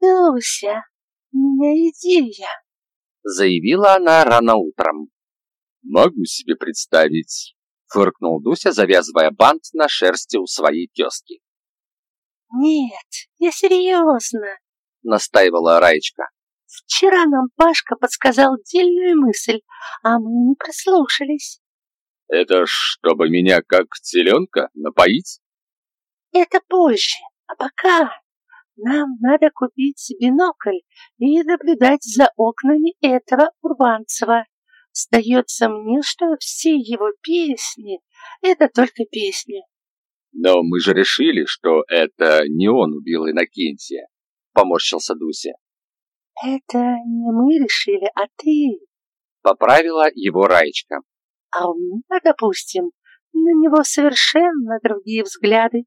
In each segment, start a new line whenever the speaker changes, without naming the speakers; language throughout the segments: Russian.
Дуся, у меня идея,
заявила она рано утром.
Могу себе представить, фыркнул Дуся, завязывая бант на шерсти у своей тезки.
Нет, я серьезно,
настаивала Раечка.
Вчера нам Пашка подсказал дельную мысль, а мы не прислушались.
Это чтобы меня как теленка напоить?
Это позже, а пока нам надо купить бинокль и наблюдать за окнами этого Урбанцева. Сдается мне, что все его песни — это только песни.
Но мы же решили, что это не он убил Иннокентия, — поморщился Дуся.
Это не мы решили, а ты.
Поправила его Раечка.
А у меня, допустим, на него совершенно другие взгляды.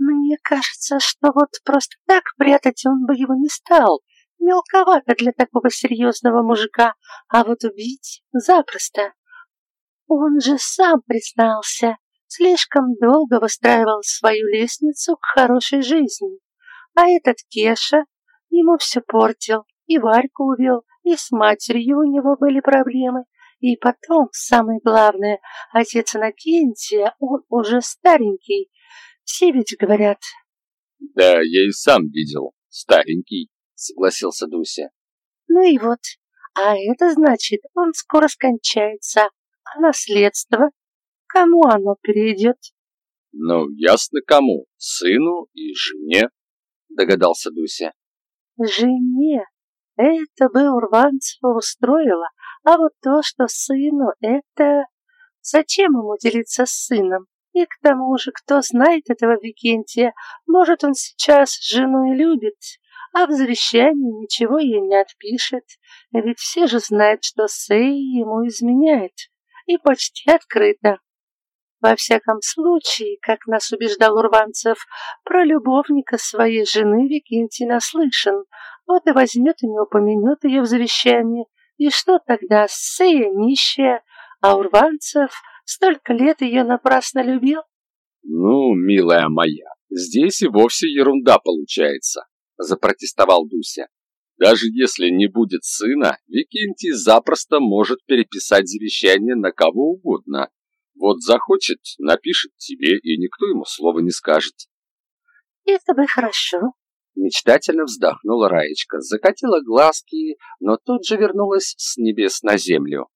Мне кажется, что вот просто так прятать он бы его не стал. Мелковато для такого серьезного мужика, а вот убить запросто. Он же сам признался, слишком долго выстраивал свою лестницу к хорошей жизни. А этот Кеша ему все портил, и Варьку увел, и с матерью у него были проблемы. И потом, самое главное, отец Иннокентия, он уже старенький. Все ведь говорят.
Да, я и сам видел, старенький согласился Дуся.
Ну и вот, а это значит, он скоро скончается, а наследство? Кому оно перейдет?
Ну, ясно кому, сыну и жене, догадался Дуся.
Жене? Это бы Урванцева устроило, а вот то, что сыну, это... Зачем ему делиться с сыном? И к тому же, кто знает этого Викентия, может, он сейчас жену и любит, а в завещании ничего ей не отпишет, ведь все же знают, что Сэй ему изменяет, и почти открыто. Во всяком случае, как нас убеждал Урванцев, про любовника своей жены Викентий наслышан, вот и возьмет и не упомянет ее в завещании, и что тогда, Сея нищая, а Урванцев столько лет ее напрасно любил?
Ну, милая моя, здесь и вовсе ерунда получается запротестовал Дуся. Даже если не будет сына, Викентий запросто может переписать завещание на кого угодно. Вот захочет, напишет тебе, и никто ему слова не скажет.
Это бы хорошо.
Мечтательно вздохнула Раечка, закатила глазки, но тут же вернулась с небес на землю.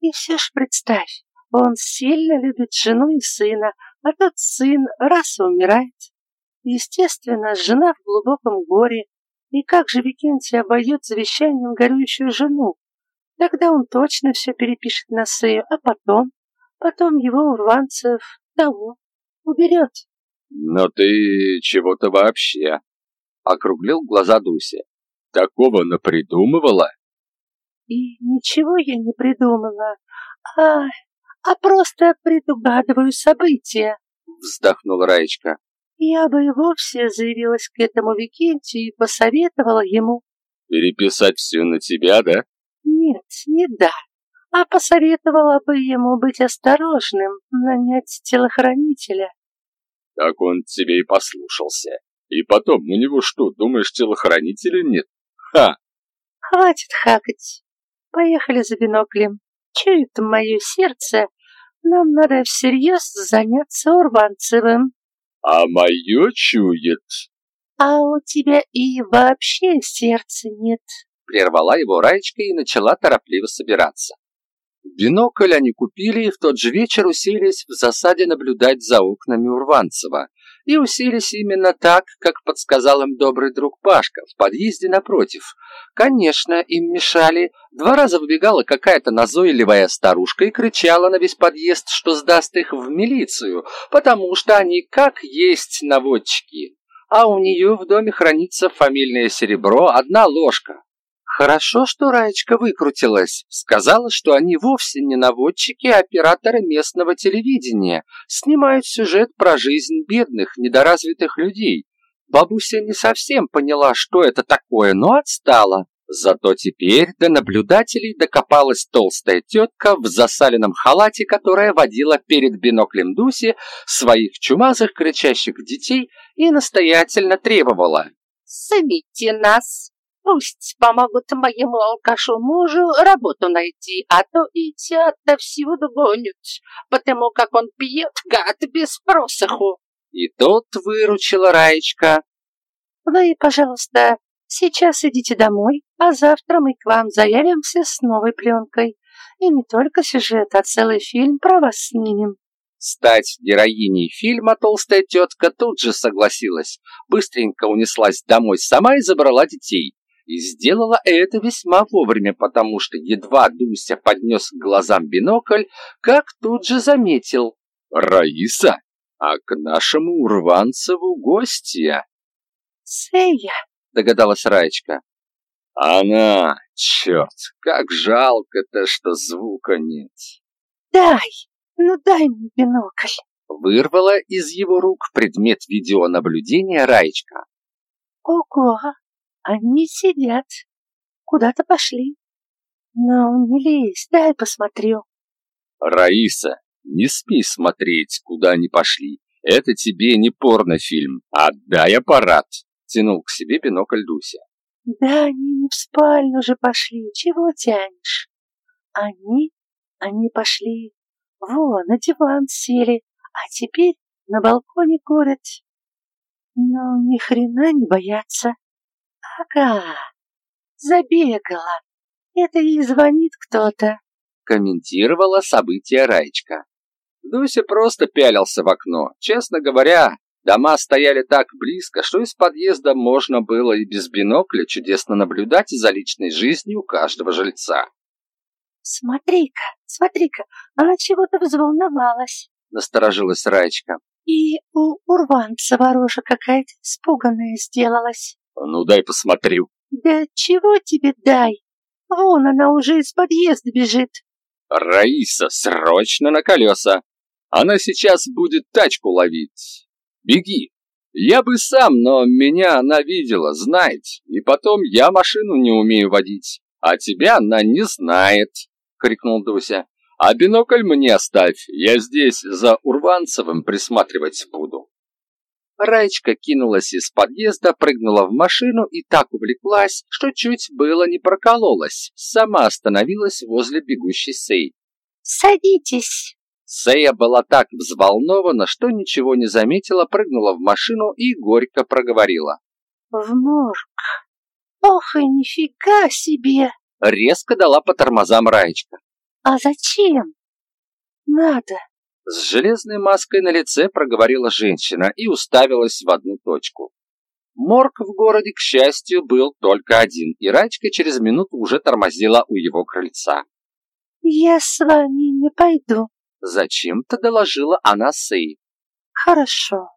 И все ж представь, он сильно любит жену и сына, а тот сын раз и умирает. Естественно, жена в глубоком горе. И как же Викентий обойдет завещанием горюющую жену? Тогда он точно все перепишет на Сею, а потом, потом его урванцев того уберет.
Но ты чего-то вообще, округлил глаза Дуся. Такого напридумывала?
И ничего я не придумала, а, а просто предугадываю события,
вздохнула Раечка.
Я бы и вовсе заявилась к этому Викентию и посоветовала ему...
Переписать все на тебя, да?
Нет, не да. А посоветовала бы ему быть осторожным, нанять телохранителя.
Так он тебе и послушался. И потом, у него что, думаешь, телохранителя нет? Ха!
Хватит хакать. Поехали за биноклем. Чует мое сердце, нам надо всерьез заняться Урбанцевым
а мое чует.
А у тебя и вообще сердца нет.
Прервала его Раечка и начала торопливо собираться. Бинокль они купили и в тот же вечер уселись в засаде наблюдать за окнами Урванцева. И уселись именно так, как подсказал им добрый друг Пашка, в подъезде напротив. Конечно, им мешали. Два раза выбегала какая-то назойливая старушка и кричала на весь подъезд, что сдаст их в милицию, потому что они как есть наводчики. А у нее в доме хранится фамильное серебро, одна ложка. Хорошо, что Раечка выкрутилась. Сказала, что они вовсе не наводчики, а операторы местного телевидения. Снимают сюжет про жизнь бедных, недоразвитых людей. Бабуся не совсем поняла, что это такое, но отстала. Зато теперь до наблюдателей докопалась толстая тетка в засаленном халате, которая водила перед биноклем Дуси своих чумазых кричащих детей и настоятельно требовала.
Зовите нас. Пусть помогут моему алкашу мужу работу найти, а то и те всюду гонят, потому как он пьет, гад, без просоху.
И тут выручила Раечка.
Вы, пожалуйста, сейчас идите домой, а завтра мы к вам заявимся с новой пленкой. И не только сюжет, а целый фильм про вас снимем.
Стать героиней фильма толстая тетка тут же согласилась, быстренько унеслась домой сама и забрала детей. И сделала это весьма вовремя, потому что едва Дуся поднес к глазам бинокль, как тут же заметил. «Раиса, а к нашему Урванцеву гостья!»
«Сея!»
— догадалась Раечка. «Она! Черт, как жалко-то, что звука нет!»
«Дай! Ну дай мне бинокль!»
Вырвала из его рук предмет видеонаблюдения Раечка.
«Ого! Они сидят. Куда-то пошли. Ну, не лезь, дай посмотрю.
Раиса, не смей смотреть, куда они пошли. Это тебе не порнофильм. Отдай аппарат. Тянул к себе бинокль Дуся.
Да они не в спальню же пошли. Чего тянешь? Они, они пошли. Вон, на диван сели, а теперь на балконе курят. Ну, ни хрена не боятся. Ага, забегала. Это ей звонит кто-то.
Комментировала события Раечка. Дуся просто пялился в окно. Честно говоря, дома стояли так близко, что из подъезда можно было и без бинокля чудесно наблюдать за личной жизнью каждого жильца.
«Смотри-ка, смотри-ка, она чего-то взволновалась», —
насторожилась Раечка.
«И у Урванцева рожа какая-то испуганная сделалась».
Ну, дай посмотрю.
Да чего тебе дай? Вон она уже из подъезда бежит.
Раиса, срочно на колеса. Она сейчас будет тачку ловить. Беги. Я бы сам, но меня она видела, знает. И потом я машину не умею водить. А тебя она не знает, крикнул Дуся. А бинокль мне оставь, я здесь за Урванцевым присматривать буду.
Раечка кинулась из подъезда, прыгнула в машину и так увлеклась, что чуть было не прокололась. Сама остановилась возле бегущей Сей.
«Садитесь!»
Сея была так взволнована, что ничего не заметила, прыгнула в машину и горько проговорила.
«В морг! Ох и нифига себе!»
Резко дала по тормозам Раечка.
«А зачем? Надо!»
С железной маской на лице проговорила женщина и уставилась в одну точку. Морг в городе, к счастью, был только один, и Рачка через минуту уже тормозила у его крыльца.
«Я с вами не пойду», —
зачем-то доложила она Сэй.
«Хорошо,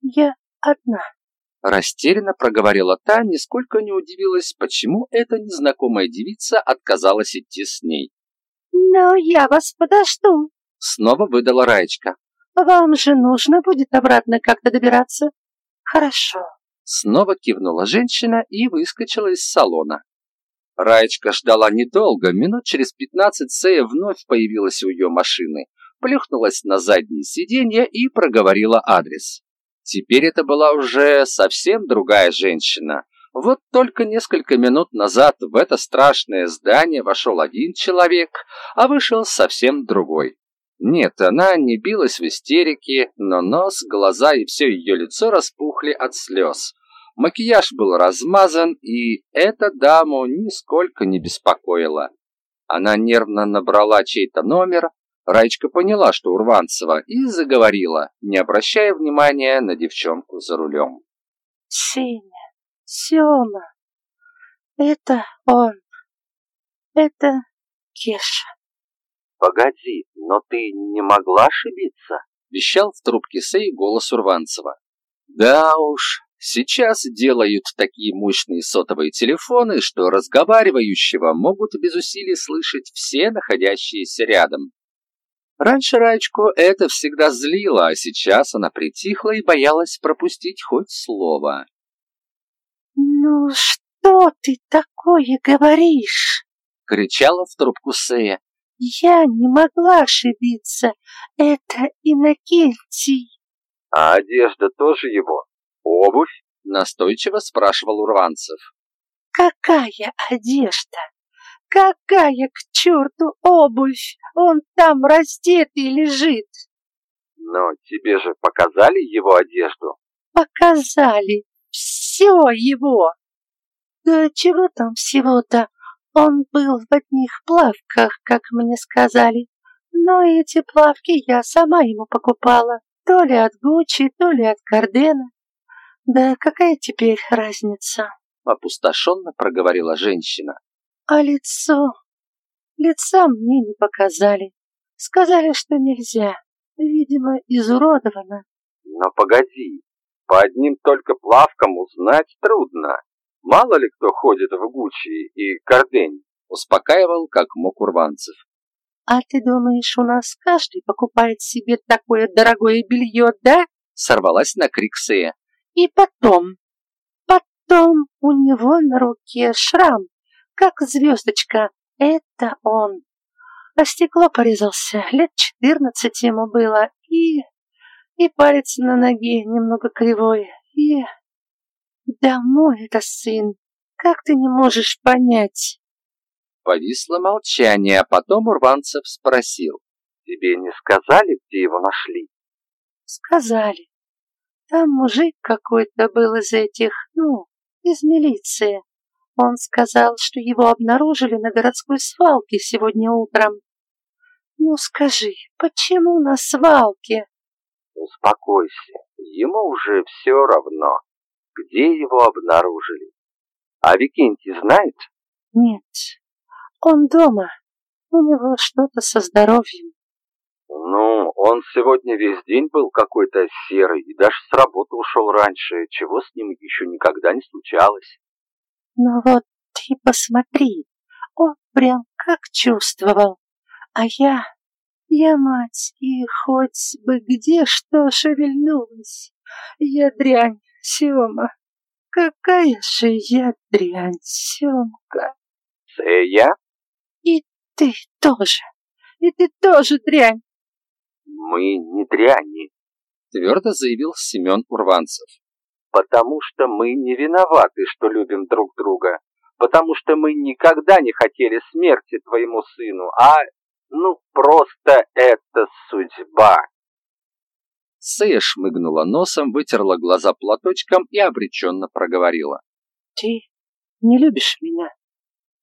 я одна».
Растерянно проговорила та, нисколько не удивилась, почему эта незнакомая девица отказалась идти с ней.
«Но я вас подожду»,
Снова выдала Раечка.
«Вам же нужно будет обратно как-то добираться?» «Хорошо».
Снова кивнула женщина и выскочила из салона. Раечка ждала недолго, минут через пятнадцать Сея вновь появилась у ее машины, плюхнулась на заднее сиденье и проговорила адрес. Теперь это была уже совсем другая женщина. Вот только несколько минут назад в это страшное здание вошел один человек, а вышел совсем другой. Нет, она не билась в истерике, но нос, глаза и все ее лицо распухли от слез. Макияж был размазан, и эта даму нисколько не беспокоила. Она нервно набрала чей-то номер, Раечка поняла, что Урванцева, и заговорила, не обращая внимания на девчонку за рулем.
«Сеня, Сема, это он, это Кеша».
«Погоди, но ты не могла ошибиться?» — вещал в трубке Сей голос Урванцева. «Да уж, сейчас делают такие мощные сотовые телефоны, что разговаривающего могут без усилий слышать все находящиеся рядом. Раньше Раечку это всегда злило, а сейчас она притихла и боялась пропустить хоть слово.
«Ну что ты такое говоришь?»
— кричала в трубку Сея.
Я не могла ошибиться. Это Иннокентий.
А одежда тоже его? Обувь?
Настойчиво спрашивал Урванцев.
Какая одежда? Какая к черту обувь? Он там раздетый лежит.
Но тебе же показали его одежду.
Показали. Все его. Да чего там всего-то? Он был в одних плавках, как мне сказали. Но эти плавки я сама ему покупала. То ли от Гуччи, то ли от Кардена. Да какая теперь разница?
Опустошенно проговорила женщина.
А лицо? Лица мне не показали. Сказали, что нельзя. Видимо, изуродовано.
Но погоди, по одним только плавкам узнать трудно. Мало ли кто ходит в Гуччи и Кардень.
Успокаивал, как мог Урванцев.
А ты думаешь, у нас каждый покупает себе такое дорогое белье, да?
Сорвалась на крик Сея.
И потом, потом у него на руке шрам, как звездочка. Это он. А стекло порезался, лет четырнадцать ему было, и... И палец на ноге немного кривой, и... Да мой это сын, как ты не можешь понять?
Повисло молчание, а потом Урванцев спросил.
Тебе не сказали, где его нашли?
Сказали. Там мужик какой-то был из этих, ну, из милиции. Он сказал, что его обнаружили на городской свалке сегодня утром. Ну скажи, почему на свалке?
Успокойся, ему уже все равно, где его обнаружили. А Викентий знает?
Нет, он дома. У него что-то со здоровьем.
Ну, он сегодня весь день был какой-то серый и даже с работы ушел раньше, чего с ним еще никогда не случалось.
Ну вот ты посмотри, он прям как чувствовал. А я, я мать, и хоть бы где что шевельнулось. Я дрянь, Сема. Какая же я дрянь, Семка.
Сэя?
И ты тоже. И ты тоже дрянь.
Мы не дряни,
твердо заявил Семен Урванцев.
Потому что мы не виноваты, что любим друг друга. Потому что мы никогда не хотели смерти твоему сыну, а, ну, просто это судьба.
Сэя шмыгнула носом, вытерла глаза платочком и обреченно проговорила.
Ты не любишь меня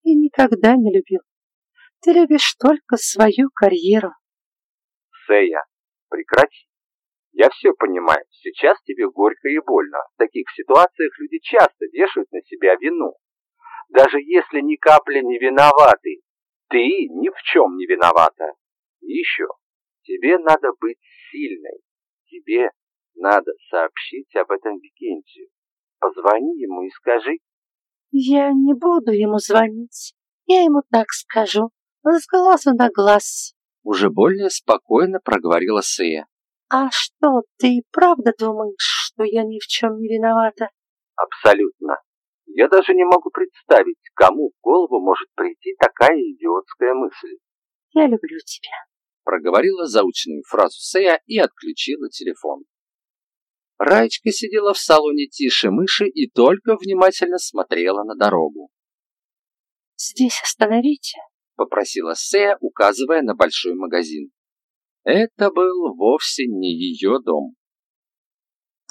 и никогда не любил. Ты любишь только свою карьеру.
Сэя, прекрати. Я все понимаю, сейчас тебе горько и больно. В таких ситуациях люди часто вешают на себя вину. Даже если ни капли не виноваты, ты ни в чем не виновата. И еще, тебе надо быть сильной. Тебе надо сообщить об этом Викентию. Позвони ему и скажи.
Я не буду ему звонить. Я ему так скажу. С глазу на глаз.
Уже более спокойно проговорила Сея.
А что, ты правда думаешь, что я ни в чем не виновата?
Абсолютно. Я даже не могу представить, кому в голову может прийти такая идиотская мысль.
Я люблю тебя.
Проговорила заученную фразу Сея и отключила телефон. Раечка сидела в салоне тише мыши и только внимательно смотрела на дорогу.
«Здесь остановите», —
попросила Сея, указывая на большой магазин. Это был вовсе не ее дом.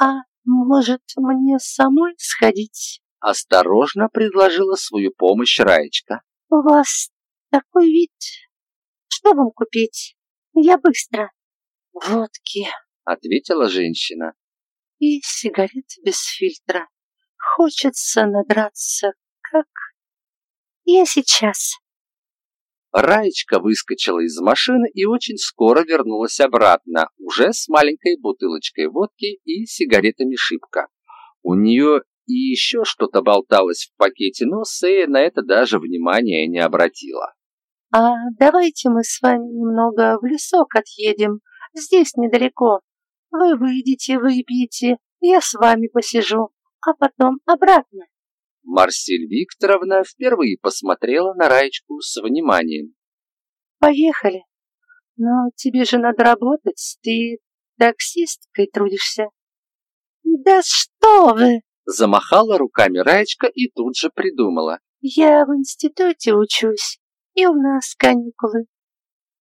«А может, мне самой сходить?»
Осторожно предложила свою помощь Раечка.
«У вас такой вид. Что вам купить? Я быстро». «Водки», —
ответила женщина.
«И сигарет без фильтра. Хочется надраться, как...» «Я сейчас».
Раечка выскочила из машины и очень скоро вернулась обратно, уже с маленькой бутылочкой водки и сигаретами шибко. У нее и еще что-то болталось в пакете, но Сея на это даже внимания не обратила.
«А давайте мы с вами немного в лесок отъедем, здесь недалеко. Вы выйдете, выпьете, я с вами посижу, а потом обратно».
Марсель Викторовна впервые посмотрела на Раечку с вниманием.
«Поехали. Но тебе же надо работать, ты таксисткой трудишься». «Да что вы!»
Замахала руками Раечка и тут же придумала.
Я в институте учусь, и у нас каникулы.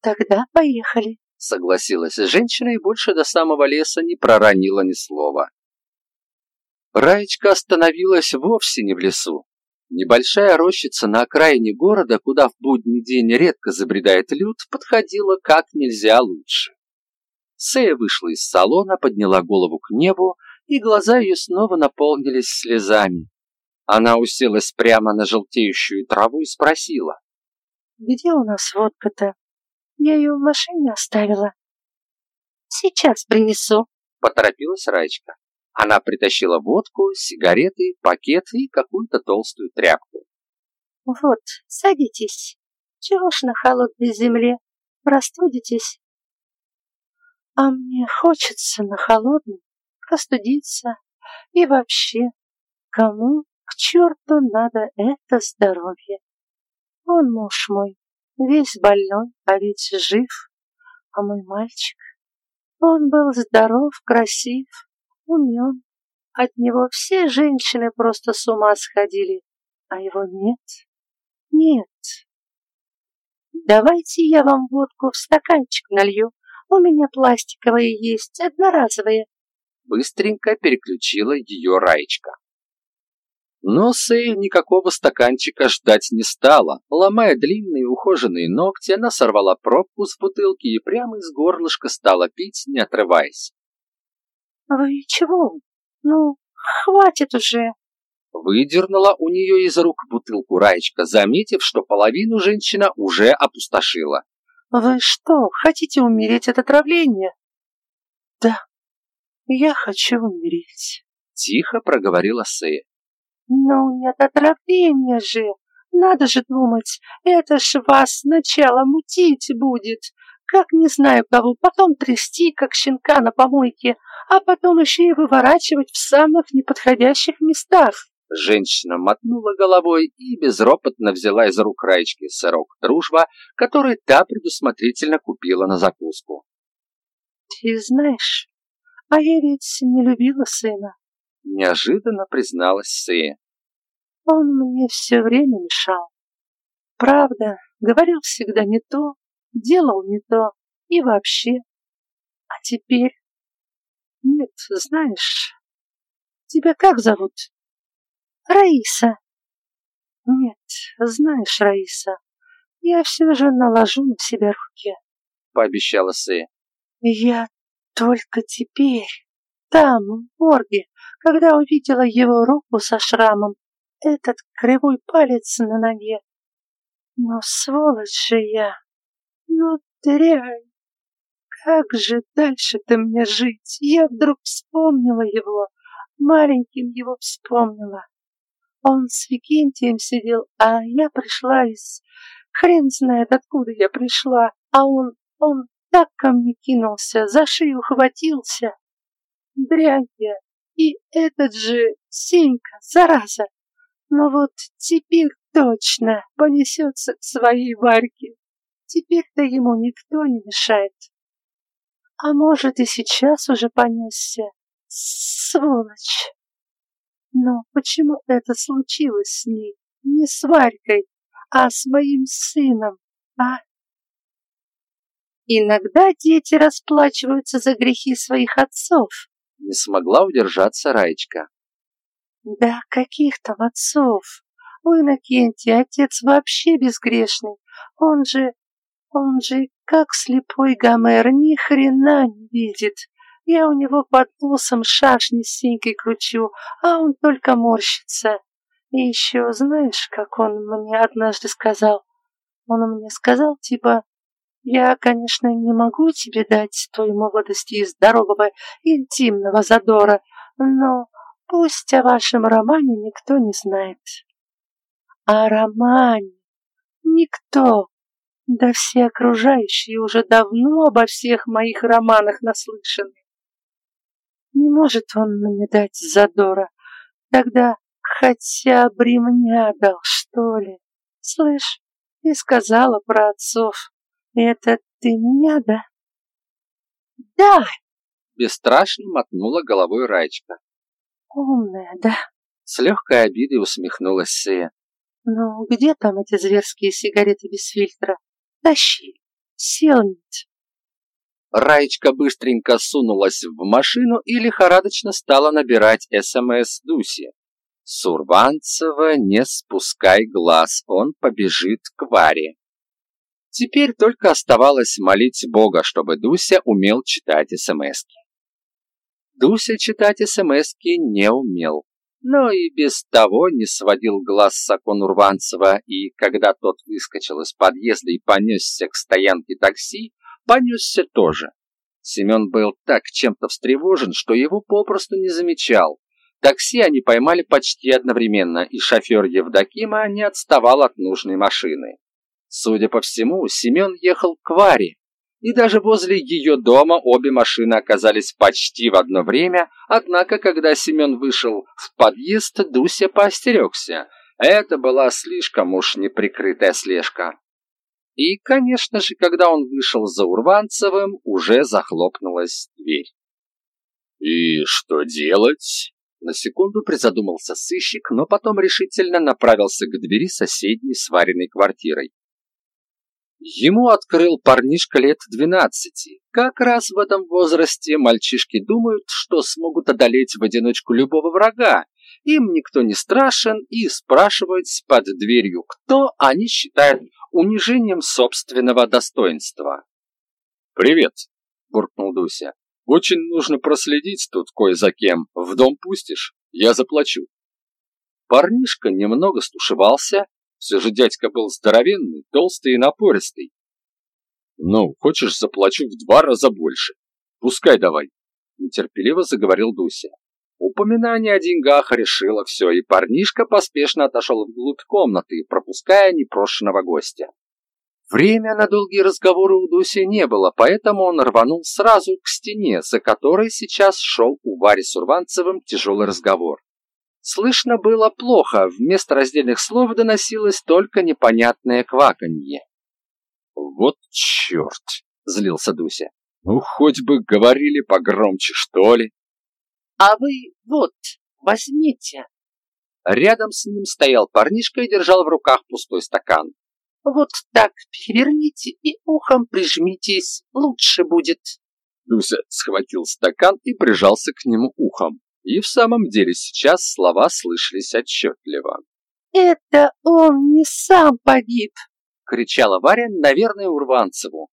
Тогда поехали.
Согласилась женщина и больше до самого леса не проронила ни слова. Раечка остановилась вовсе не в лесу. Небольшая рощица на окраине города, куда в будний день редко забредает люд, подходила как нельзя лучше. Сея вышла из салона, подняла голову к небу, и глаза ее снова наполнились слезами. Она уселась прямо на желтеющую траву и спросила.
«Где у нас водка-то? Я ее в машине оставила». «Сейчас принесу», —
поторопилась Раечка. Она притащила водку, сигареты, пакет и какую-то толстую тряпку.
«Вот, садитесь. Чего ж на холодной земле? Простудитесь?» «А мне хочется на холодной простудиться. И вообще, кому к черту надо это здоровье? Он муж мой, весь больной, а ведь жив. А мой мальчик, он был здоров, красив, умен. От него все женщины просто с ума сходили, а его нет. Нет. Давайте я вам водку в стаканчик налью. У меня пластиковые есть, одноразовые.
Быстренько переключила ее Раечка. Но Сэй никакого стаканчика ждать не стала. Ломая длинные ухоженные ногти, она сорвала пробку с бутылки и прямо из горлышка стала пить, не отрываясь.
«Вы чего? Ну, хватит уже!»
Выдернула у нее из рук бутылку Раечка, заметив, что половину женщина уже опустошила.
«Вы что, хотите умереть от отравления?» «Да, я хочу умереть», —
тихо проговорила Сэя.
«Ну, нет отравления же! Надо же думать, это ж вас сначала мутить будет, как не знаю кого, потом трясти, как щенка на помойке, а потом еще и выворачивать в самых неподходящих местах.
Женщина мотнула головой и безропотно взяла из рук Раечки сырок «Дружба», который та предусмотрительно купила на закуску.
«Ты знаешь, а я ведь не любила сына», —
неожиданно призналась Сея.
«Он мне все время мешал. Правда, говорил всегда не то, делал не то и вообще. А теперь... Нет, знаешь, тебя как зовут? Раиса. Нет, знаешь, Раиса, я все же наложу на себя руки.
Пообещала Сэ.
Я только теперь, там, в морге, когда увидела его руку со шрамом, этот кривой палец на ноге. Но сволочь же я. Ну, дрянь! Как же дальше-то мне жить? Я вдруг вспомнила его, маленьким его вспомнила. Он с Викентием сидел, а я пришла из... Хрен знает, откуда я пришла, а он, он так ко мне кинулся, за шею хватился. Дрянь я. И этот же Сенька, зараза. Но вот теперь точно понесется к своей Варьке. Теперь-то ему никто не мешает. А может, и сейчас уже понесся. Сволочь! Но почему это случилось с ней? Не с Варькой, а с моим сыном, а? Иногда дети расплачиваются за грехи своих отцов.
Не смогла удержаться Раечка.
Да каких там отцов? У Иннокентия отец вообще безгрешный. Он же он же, как слепой Гомер, ни хрена не видит. Я у него под носом шашни с синькой кручу, а он только морщится. И еще знаешь, как он мне однажды сказал? Он мне сказал, типа, я, конечно, не могу тебе дать той молодости и здорового интимного задора, но пусть о вашем романе никто не знает. О романе никто да все окружающие уже давно обо всех моих романах наслышаны. Не может он мне дать задора. Тогда хотя бы ремня дал, что ли. Слышь, ты сказала про отцов. Это ты меня, да? Да!
Бесстрашно мотнула головой Раечка.
Умная, да?
С легкой обидой усмехнулась Сея.
Ну, где там эти зверские сигареты без фильтра? Тащи. Сил нет.
Раечка быстренько сунулась в машину и лихорадочно стала набирать СМС Дуси. Сурванцева, не спускай глаз, он побежит к Варе. Теперь только оставалось молить Бога, чтобы Дуся умел читать СМСки. Дуся читать СМСки не умел, но и без того не сводил глаз с окон Урванцева, и когда тот выскочил из подъезда и понесся к стоянке такси, понесся тоже. Семен был так чем-то встревожен, что его попросту не замечал. Такси они поймали почти одновременно, и шофер Евдокима не отставал от нужной машины. Судя по всему, Семен ехал к Варе, и даже возле ее дома обе машины оказались почти в одно время, однако, когда Семен вышел в подъезд, Дуся поостерегся. Это была слишком уж неприкрытая слежка. И, конечно же, когда он вышел за Урванцевым, уже захлопнулась дверь.
«И что делать?»
На секунду призадумался сыщик, но потом решительно направился к двери соседней сваренной квартирой. Ему открыл парнишка лет двенадцати. Как раз в этом возрасте мальчишки думают, что смогут одолеть в одиночку любого врага. Им никто не страшен, и спрашивать под дверью кто они считают унижением собственного достоинства.
«Привет», — буркнул Дуся. Очень нужно проследить тут кое за кем. В дом пустишь? Я заплачу.
Парнишка немного стушевался. Все же дядька был здоровенный, толстый и напористый.
Ну, хочешь, заплачу в два раза больше. Пускай давай.
Нетерпеливо заговорил Дуся. Упоминание о деньгах решило все, и парнишка поспешно отошел вглубь комнаты, пропуская непрошенного гостя. Время на долгие разговоры у Дуси не было, поэтому он рванул сразу к стене, за которой сейчас шел у Вари с Урванцевым тяжелый разговор. Слышно было плохо, вместо раздельных слов доносилось только непонятное кваканье.
«Вот черт!» — злился Дуся. «Ну, хоть бы говорили погромче, что ли!»
«А вы вот, возьмите!»
Рядом с ним стоял парнишка и держал в руках пустой стакан.
Вот так переверните и ухом прижмитесь, лучше будет.
Дуся схватил стакан и прижался к нему ухом. И в самом деле сейчас слова слышались отчетливо.
«Это он не сам погиб!»
— кричала Варя, наверное, Урванцеву.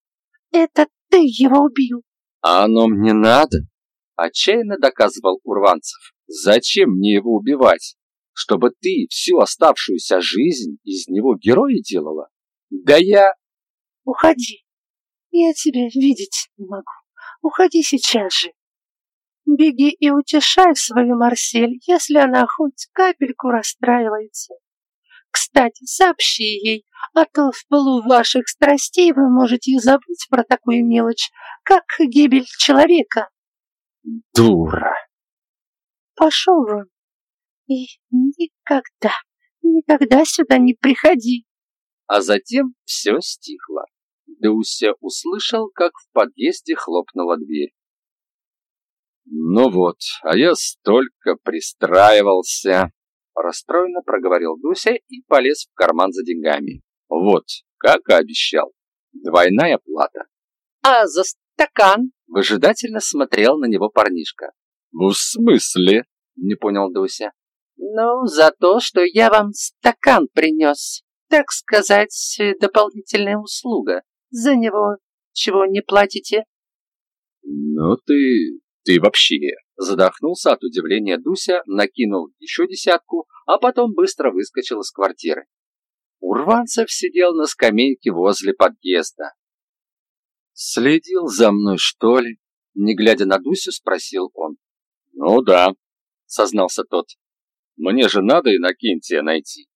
«Это ты его убил!»
«А оно мне надо!» — отчаянно доказывал Урванцев. «Зачем мне его убивать? Чтобы ты всю оставшуюся жизнь из него героя делала? Да я...
Уходи. Я тебя видеть не могу. Уходи сейчас же. Беги и утешай свою Марсель, если она хоть капельку расстраивается. Кстати, сообщи ей, а то в полу ваших страстей вы можете забыть про такую мелочь, как гибель человека.
Дура.
Пошел вон и никогда, никогда сюда не приходи
а затем все стихло. Дуся услышал, как в подъезде хлопнула дверь.
«Ну вот, а я столько пристраивался!»
Расстроенно проговорил Дуся и полез в карман за деньгами. «Вот, как и обещал, двойная плата».
«А за стакан?»
Выжидательно смотрел на него парнишка.
«В смысле?»
Не понял Дуся.
«Ну, за то, что я вам стакан принес» так сказать, дополнительная услуга. За него чего не платите?
Ну ты... ты вообще...
Задохнулся от удивления Дуся, накинул еще десятку, а потом быстро выскочил из квартиры. Урванцев сидел на скамейке возле подъезда. «Следил за мной, что ли?» Не глядя на Дусю, спросил он.
«Ну да», — сознался тот. «Мне же надо Иннокентия найти».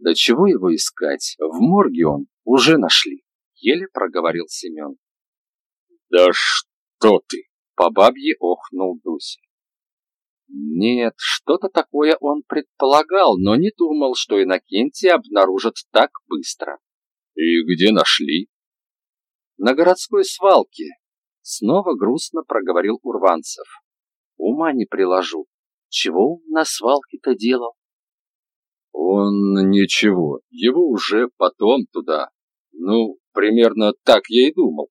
Да чего его искать? В морге он уже нашли. Еле проговорил Семен.
Да что ты?
По бабье охнул Дуся. Нет, что-то такое он предполагал, но не думал, что Иннокентия обнаружат так быстро.
И где нашли?
На городской свалке. Снова грустно проговорил Урванцев. Ума не приложу. Чего он на свалке-то делал?
Он ничего, его уже потом туда. Ну, примерно так я и думал.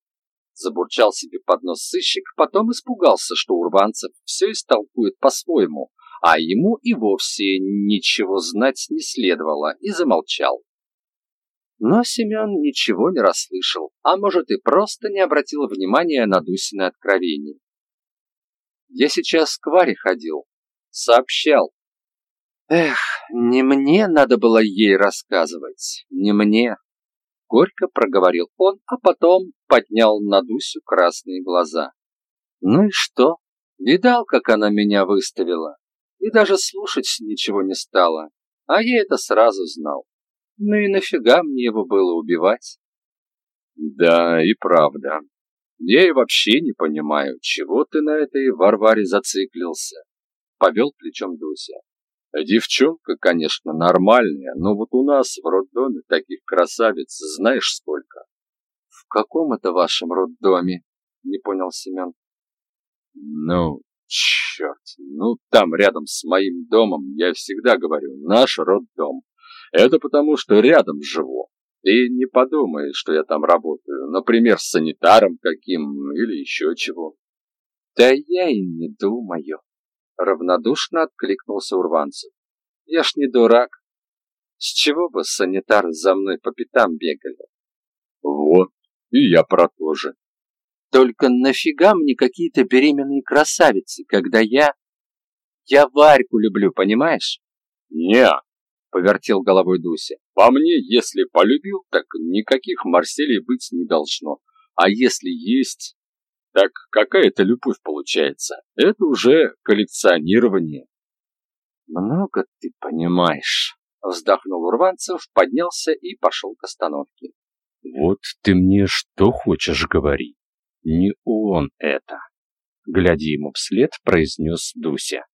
Забурчал себе под нос сыщик, потом испугался, что Урванцев все истолкует по-своему, а ему и вовсе ничего знать не следовало, и замолчал. Но Семен ничего не расслышал, а может и просто не обратил внимания на Дусины откровение. Я сейчас к Варе ходил, сообщал. Эх, не мне надо было ей рассказывать, не мне. Горько проговорил он, а потом поднял на Дусю красные глаза. Ну и что? Видал, как она меня выставила? И даже слушать ничего не стала. А я это сразу знал. Ну и нафига мне его было убивать?
Да, и правда. Я и вообще не понимаю, чего ты на этой Варваре зациклился. Повел плечом Дуся. Девчонка, конечно, нормальная, но вот у нас в роддоме таких красавиц знаешь сколько.
В каком это вашем роддоме? Не понял Семен.
Ну, черт, ну там рядом с моим домом, я всегда говорю, наш роддом. Это потому, что рядом живу. Ты не подумай, что я там работаю, например, с санитаром каким или еще чего.
Да я и не думаю. Равнодушно откликнулся Урванцев. Я ж не дурак. С чего бы санитары за мной по пятам бегали?
Вот, и я про то же.
Только нафига мне какие-то беременные красавицы, когда я... Я Варьку люблю, понимаешь?
Не,
повертел головой Дуся.
По мне, если полюбил, так никаких Марселей быть не должно. А если есть, так какая-то любовь получается. Это уже коллекционирование.
Много ты понимаешь. Вздохнул Урванцев, поднялся и пошел к остановке.
Вот ты мне что хочешь говори. Не он это. Глядя ему вслед, произнес Дуся.